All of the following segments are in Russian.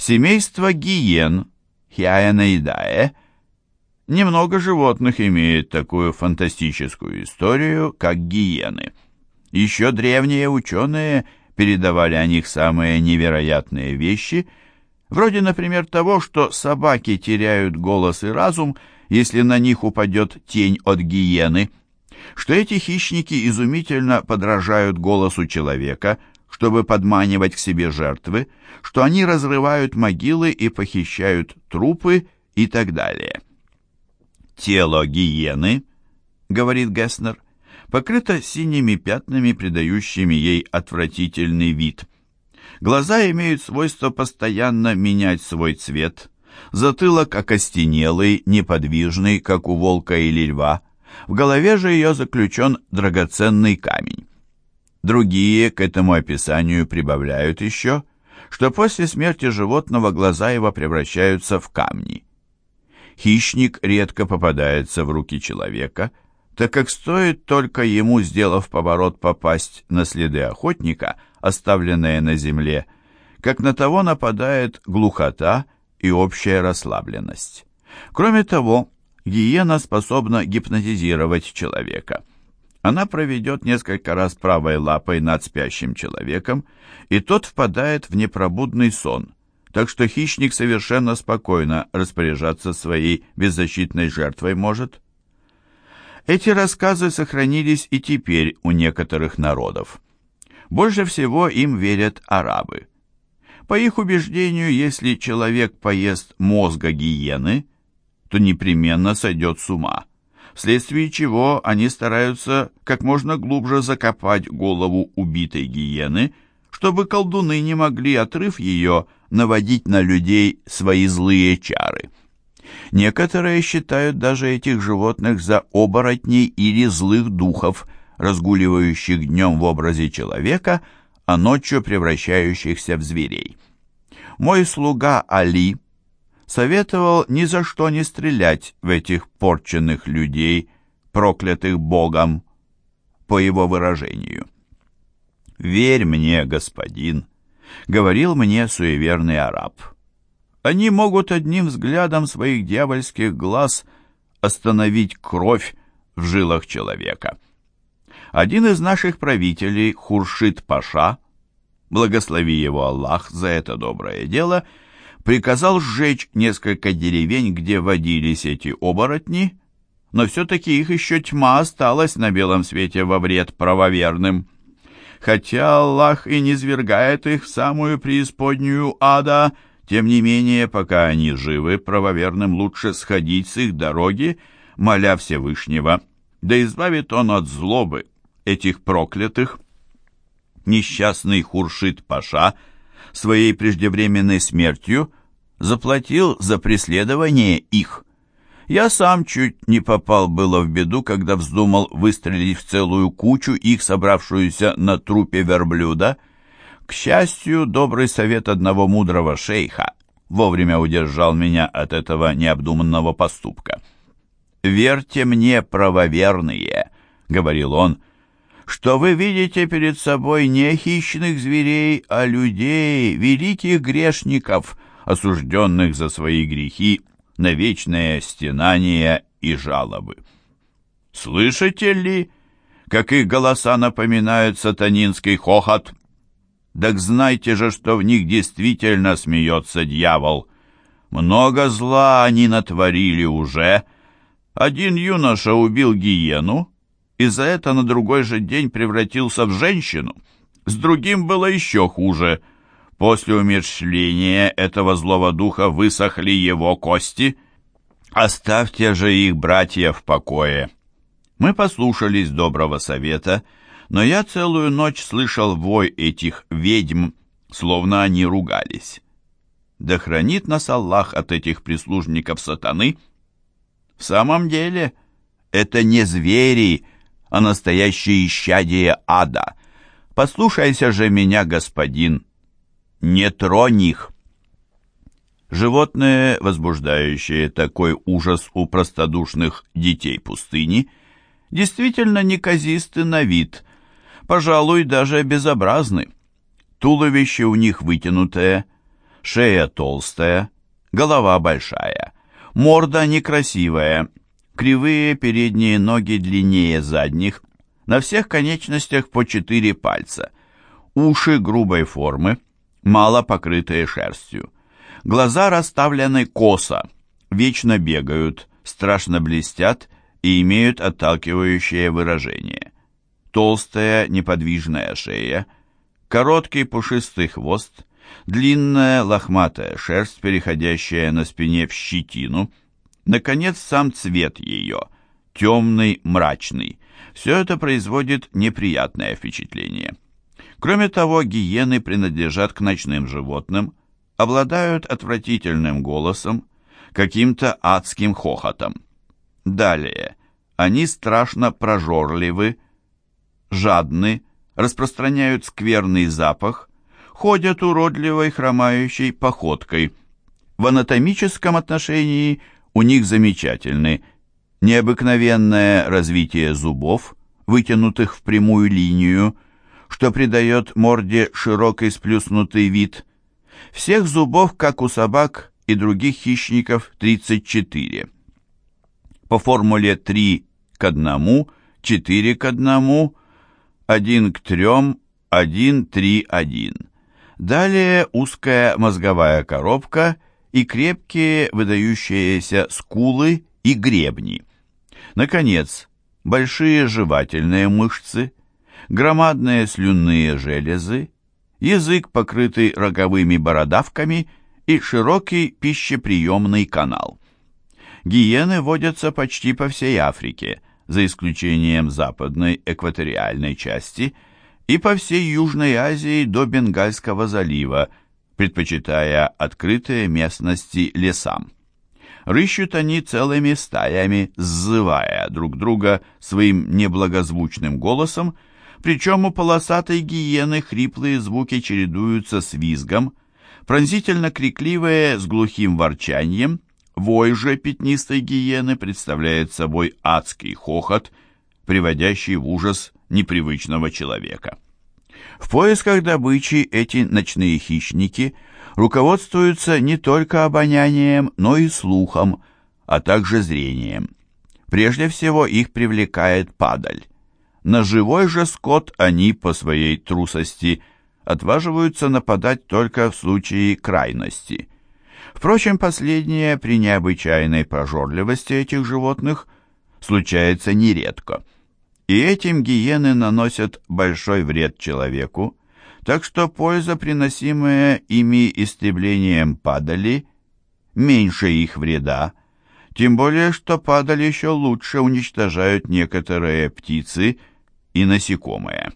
Семейство гиен, Хиаенаидае, немного животных имеет такую фантастическую историю, как гиены. Еще древние ученые передавали о них самые невероятные вещи, вроде, например, того, что собаки теряют голос и разум, если на них упадет тень от гиены, что эти хищники изумительно подражают голосу человека, чтобы подманивать к себе жертвы, что они разрывают могилы и похищают трупы и так далее. «Тело гиены», — говорит Гесснер, — покрыто синими пятнами, придающими ей отвратительный вид. Глаза имеют свойство постоянно менять свой цвет, затылок окостенелый, неподвижный, как у волка или льва, в голове же ее заключен драгоценный камень. Другие к этому описанию прибавляют еще, что после смерти животного глаза его превращаются в камни. Хищник редко попадается в руки человека, так как стоит только ему, сделав поворот, попасть на следы охотника, оставленные на земле, как на того нападает глухота и общая расслабленность. Кроме того, гиена способна гипнотизировать человека. Она проведет несколько раз правой лапой над спящим человеком, и тот впадает в непробудный сон, так что хищник совершенно спокойно распоряжаться своей беззащитной жертвой может. Эти рассказы сохранились и теперь у некоторых народов. Больше всего им верят арабы. По их убеждению, если человек поест мозга гиены, то непременно сойдет с ума, вследствие чего они стараются как можно глубже закопать голову убитой гиены, чтобы колдуны не могли, отрыв ее, наводить на людей свои злые чары. Некоторые считают даже этих животных за оборотней или злых духов, разгуливающих днем в образе человека, а ночью превращающихся в зверей. Мой слуга Али советовал ни за что не стрелять в этих порченных людей, проклятых Богом, по его выражению. «Верь мне, господин», — говорил мне суеверный араб. «Они могут одним взглядом своих дьявольских глаз остановить кровь в жилах человека». Один из наших правителей, Хуршит Паша, благослови его Аллах за это доброе дело, приказал сжечь несколько деревень, где водились эти оборотни, но все-таки их еще тьма осталась на белом свете во вред правоверным. Хотя Аллах и не свергает их в самую преисподнюю ада, тем не менее, пока они живы, правоверным лучше сходить с их дороги, моля Всевышнего, да избавит он от злобы этих проклятых. Несчастный Хуршит Паша своей преждевременной смертью заплатил за преследование их. Я сам чуть не попал было в беду, когда вздумал выстрелить в целую кучу их, собравшуюся на трупе верблюда. К счастью, добрый совет одного мудрого шейха вовремя удержал меня от этого необдуманного поступка. «Верьте мне, правоверные», — говорил он, — что вы видите перед собой не хищных зверей, а людей, великих грешников, осужденных за свои грехи на вечное стенание и жалобы. Слышите ли, как их голоса напоминают сатанинский хохот? Так знайте же, что в них действительно смеется дьявол. Много зла они натворили уже. Один юноша убил гиену, и за это на другой же день превратился в женщину. С другим было еще хуже. После умерщвления этого злого духа высохли его кости. Оставьте же их, братья, в покое. Мы послушались доброго совета, но я целую ночь слышал вой этих ведьм, словно они ругались. Да хранит нас Аллах от этих прислужников сатаны. В самом деле, это не звери, а настоящее исчадие ада. Послушайся же меня, господин, не тронь их. Животные, возбуждающие такой ужас у простодушных детей пустыни, действительно неказисты на вид, пожалуй, даже безобразны. Туловище у них вытянутое, Шея толстая, голова большая, морда некрасивая, кривые передние ноги длиннее задних, на всех конечностях по четыре пальца, уши грубой формы, мало покрытые шерстью. Глаза расставлены косо, вечно бегают, страшно блестят и имеют отталкивающее выражение. Толстая неподвижная шея, короткий пушистый хвост, длинная лохматая шерсть, переходящая на спине в щетину, наконец сам цвет ее, темный, мрачный. Все это производит неприятное впечатление. Кроме того, гиены принадлежат к ночным животным, обладают отвратительным голосом, каким-то адским хохотом. Далее, они страшно прожорливы, жадны, распространяют скверный запах, ходят уродливой хромающей походкой. В анатомическом отношении у них замечательны необыкновенное развитие зубов, вытянутых в прямую линию, что придает морде широкий сплюснутый вид. Всех зубов, как у собак и других хищников, 34. По формуле 3 к 1, 4 к 1, 1 к 3, 1, 3, 1. Далее узкая мозговая коробка и крепкие выдающиеся скулы и гребни. Наконец, большие жевательные мышцы, громадные слюнные железы, язык, покрытый роговыми бородавками, и широкий пищеприемный канал. Гиены водятся почти по всей Африке, за исключением западной экваториальной части, и по всей Южной Азии до Бенгальского залива, предпочитая открытые местности лесам. Рыщут они целыми стаями, сзывая друг друга своим неблагозвучным голосом, причем у полосатой гиены хриплые звуки чередуются с визгом, пронзительно крикливые с глухим ворчанием, вой же пятнистой гиены представляет собой адский хохот, приводящий в ужас непривычного человека. В поисках добычи эти ночные хищники – руководствуются не только обонянием, но и слухом, а также зрением. Прежде всего их привлекает падаль. На живой же скот они по своей трусости отваживаются нападать только в случае крайности. Впрочем, последнее при необычайной прожорливости этих животных случается нередко. И этим гиены наносят большой вред человеку, так что польза, приносимая ими истреблением падали, меньше их вреда, тем более что падали еще лучше уничтожают некоторые птицы и насекомые.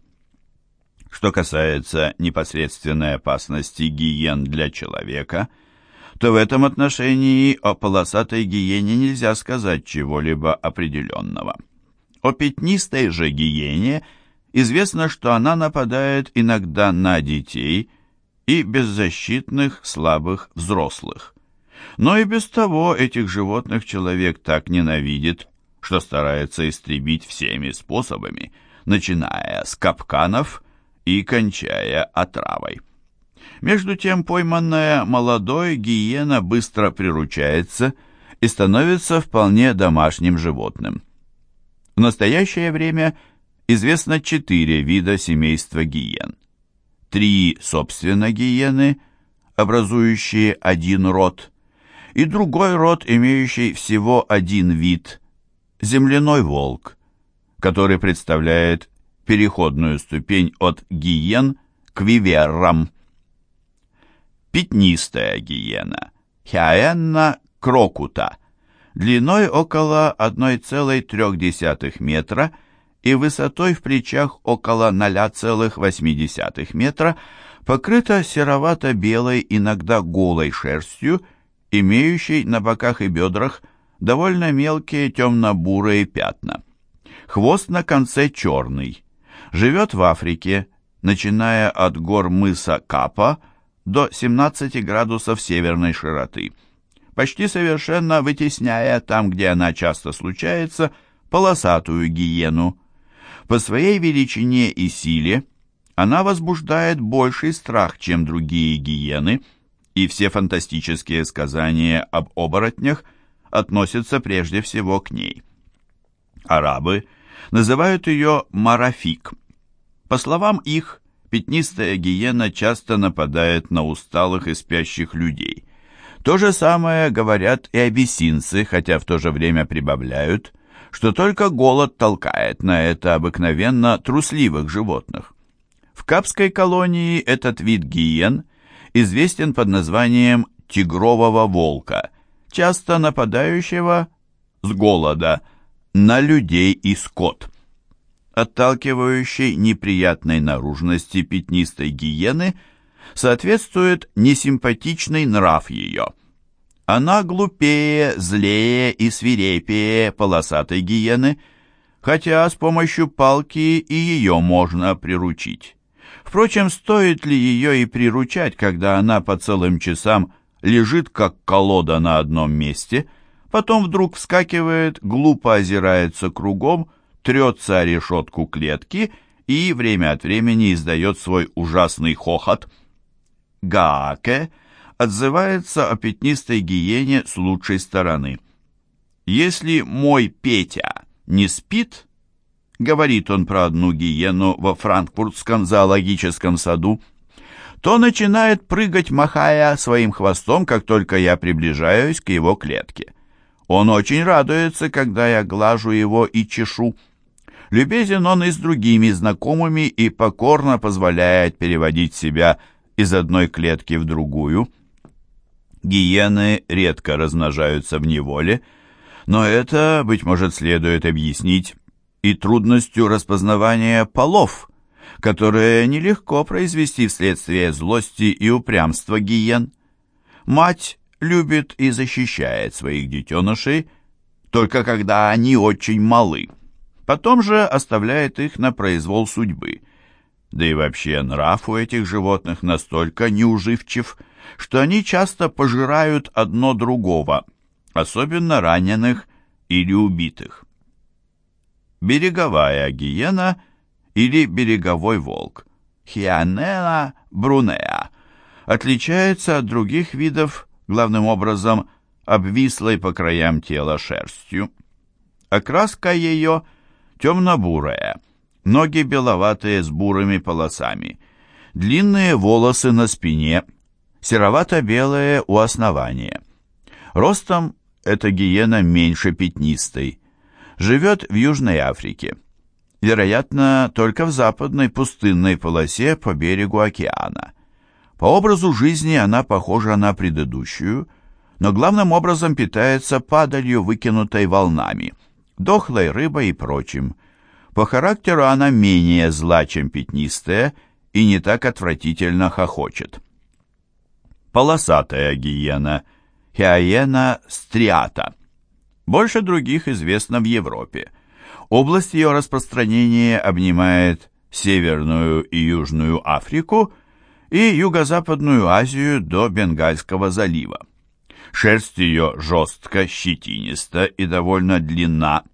Что касается непосредственной опасности гиен для человека, то в этом отношении о полосатой гиене нельзя сказать чего-либо определенного. О пятнистой же гиене – Известно, что она нападает иногда на детей и беззащитных слабых взрослых. Но и без того этих животных человек так ненавидит, что старается истребить всеми способами, начиная с капканов и кончая отравой. Между тем пойманная молодой гиена быстро приручается и становится вполне домашним животным. В настоящее время – известно четыре вида семейства гиен. Три, собственно, гиены, образующие один род, и другой род, имеющий всего один вид – земляной волк, который представляет переходную ступень от гиен к виверрам. Пятнистая гиена – Хиаенна крокута, длиной около 1,3 метра – и высотой в плечах около 0,8 метра покрыта серовато-белой, иногда голой шерстью, имеющей на боках и бедрах довольно мелкие темно-бурые пятна. Хвост на конце черный. Живет в Африке, начиная от гор мыса Капа до 17 градусов северной широты, почти совершенно вытесняя там, где она часто случается, полосатую гиену. По своей величине и силе она возбуждает больший страх, чем другие гиены, и все фантастические сказания об оборотнях относятся прежде всего к ней. Арабы называют ее марафик. По словам их, пятнистая гиена часто нападает на усталых и спящих людей. То же самое говорят и абиссинцы, хотя в то же время прибавляют, что только голод толкает на это обыкновенно трусливых животных. В Капской колонии этот вид гиен известен под названием тигрового волка, часто нападающего с голода на людей и скот. Отталкивающей неприятной наружности пятнистой гиены соответствует несимпатичный нрав ее. Она глупее, злее и свирепее полосатой гиены, хотя с помощью палки и ее можно приручить. Впрочем, стоит ли ее и приручать, когда она по целым часам лежит, как колода на одном месте, потом вдруг вскакивает, глупо озирается кругом, трется о решетку клетки и время от времени издает свой ужасный хохот. Гааке отзывается о пятнистой гиене с лучшей стороны. «Если мой Петя не спит, — говорит он про одну гиену во франкфуртском зоологическом саду, то начинает прыгать, махая своим хвостом, как только я приближаюсь к его клетке. Он очень радуется, когда я глажу его и чешу. Любезен он и с другими знакомыми и покорно позволяет переводить себя из одной клетки в другую. Гиены редко размножаются в неволе, но это, быть может, следует объяснить и трудностью распознавания полов, которые нелегко произвести вследствие злости и упрямства гиен. Мать любит и защищает своих детенышей, только когда они очень малы. Потом же оставляет их на произвол судьбы. Да и вообще нрав у этих животных настолько неуживчив, что они часто пожирают одно другого, особенно раненых или убитых береговая гиена или береговой волк, Хианена брунеа, отличается от других видов главным образом обвислой по краям тела шерстью. Окраска ее темно-бурая, ноги беловатые с бурыми полосами, длинные волосы на спине, серовато-белые у основания. Ростом эта гиена меньше пятнистой, живет в Южной Африке. Вероятно, только в западной пустынной полосе по берегу океана. По образу жизни она похожа на предыдущую, но главным образом питается падалью, выкинутой волнами, дохлой рыбой и прочим. По характеру она менее зла, чем пятнистая, и не так отвратительно хохочет. Полосатая гиена, хиаена стриата – больше других известно в Европе. Область ее распространения обнимает Северную и Южную Африку и Юго-Западную Азию до Бенгальского залива. Шерсть ее жестко, щетиниста и довольно длинна,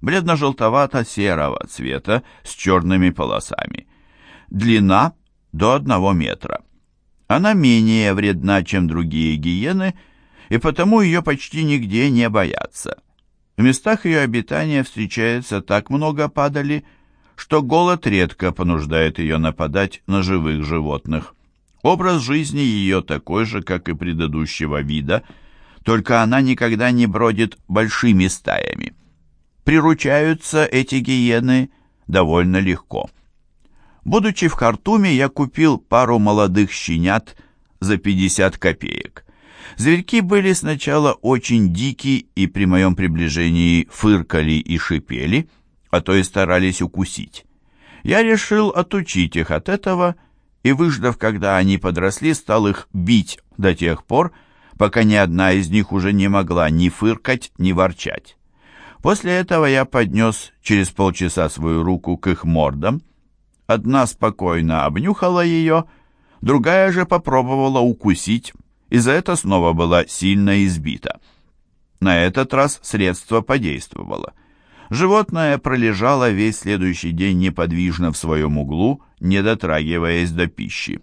бледно-желтовато-серого цвета с черными полосами. Длина до одного метра. Она менее вредна, чем другие гиены, и потому ее почти нигде не боятся. В местах ее обитания встречается так много падали, что голод редко понуждает ее нападать на живых животных. Образ жизни ее такой же, как и предыдущего вида, только она никогда не бродит большими стаями. Приручаются эти гиены довольно легко. Будучи в Хартуме, я купил пару молодых щенят за 50 копеек. Зверьки были сначала очень дики и при моем приближении фыркали и шипели, а то и старались укусить. Я решил отучить их от этого и, выждав, когда они подросли, стал их бить до тех пор, пока ни одна из них уже не могла ни фыркать, ни ворчать. После этого я поднес через полчаса свою руку к их мордам. Одна спокойно обнюхала ее, другая же попробовала укусить, и за это снова была сильно избита. На этот раз средство подействовало. Животное пролежало весь следующий день неподвижно в своем углу, не дотрагиваясь до пищи.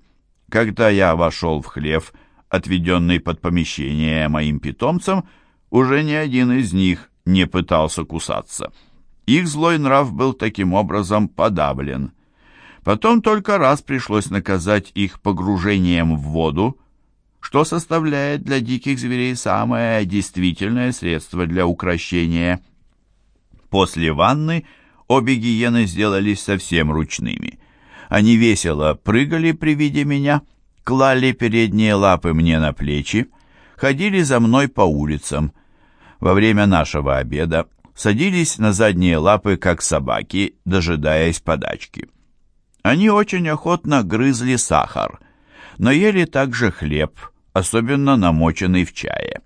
Когда я вошел в хлев, отведенный под помещение моим питомцам, уже ни один из них не пытался кусаться. Их злой нрав был таким образом подавлен. Потом только раз пришлось наказать их погружением в воду, что составляет для диких зверей самое действительное средство для укрощения. После ванны обе гиены сделались совсем ручными. Они весело прыгали при виде меня, клали передние лапы мне на плечи, ходили за мной по улицам. Во время нашего обеда садились на задние лапы, как собаки, дожидаясь подачки. Они очень охотно грызли сахар, но ели также хлеб, особенно намоченный в чае.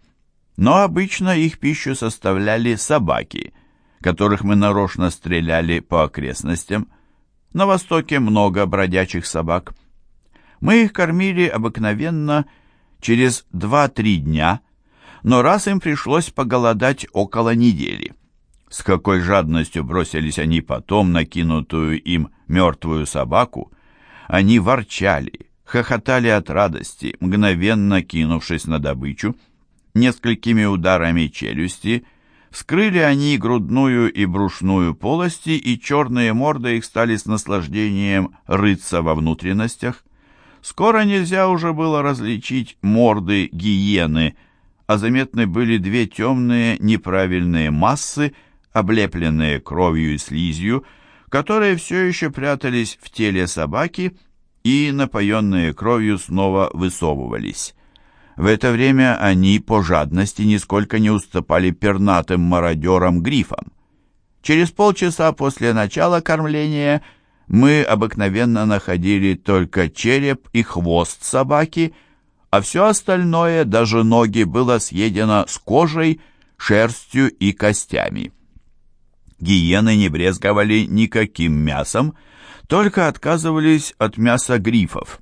Но обычно их пищу составляли собаки, которых мы нарочно стреляли по окрестностям. На востоке много бродячих собак. Мы их кормили обыкновенно через 2-3 дня, но раз им пришлось поголодать около недели. С какой жадностью бросились они потом на кинутую им мертвую собаку, они ворчали, хохотали от радости, мгновенно кинувшись на добычу. Несколькими ударами челюсти вскрыли они грудную и брюшную полости, и черные морды их стали с наслаждением рыться во внутренностях. Скоро нельзя уже было различить морды гиены, а заметны были две темные неправильные массы, облепленные кровью и слизью, которые все еще прятались в теле собаки и, напоенные кровью, снова высовывались. В это время они по жадности нисколько не уступали пернатым мародерам-грифам. Через полчаса после начала кормления мы обыкновенно находили только череп и хвост собаки, а все остальное, даже ноги, было съедено с кожей, шерстью и костями. Гиены не брезговали никаким мясом, только отказывались от мяса грифов,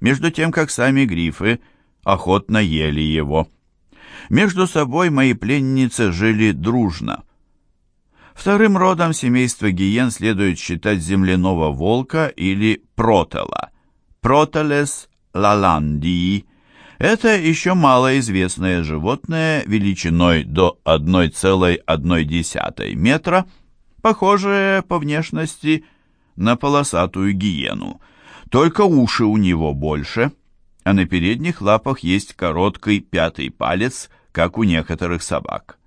между тем как сами грифы охотно ели его. Между собой мои пленницы жили дружно. Вторым родом семейства гиен следует считать земляного волка или протела. Протелес лаландии – это еще малоизвестное животное величиной до 1,1 метра – похожее по внешности на полосатую гиену, только уши у него больше, а на передних лапах есть короткий пятый палец, как у некоторых собак.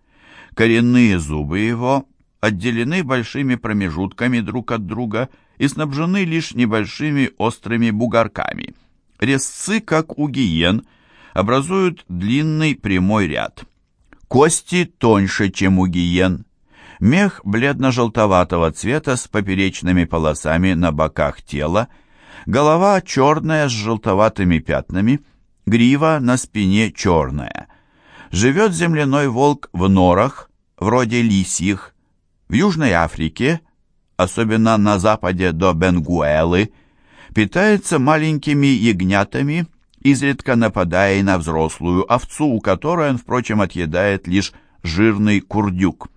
Коренные зубы его отделены большими промежутками друг от друга и снабжены лишь небольшими острыми бугорками. Резцы, как у гиен, образуют длинный прямой ряд. Кости тоньше, чем у гиен, Мех бледно-желтоватого цвета с поперечными полосами на боках тела, голова черная с желтоватыми пятнами, грива на спине черная. Живет земляной волк в норах, вроде лисьих, в Южной Африке, особенно на западе до Бенгуэлы, питается маленькими ягнятами, изредка нападая на взрослую овцу, у которой он, впрочем, отъедает лишь жирный курдюк.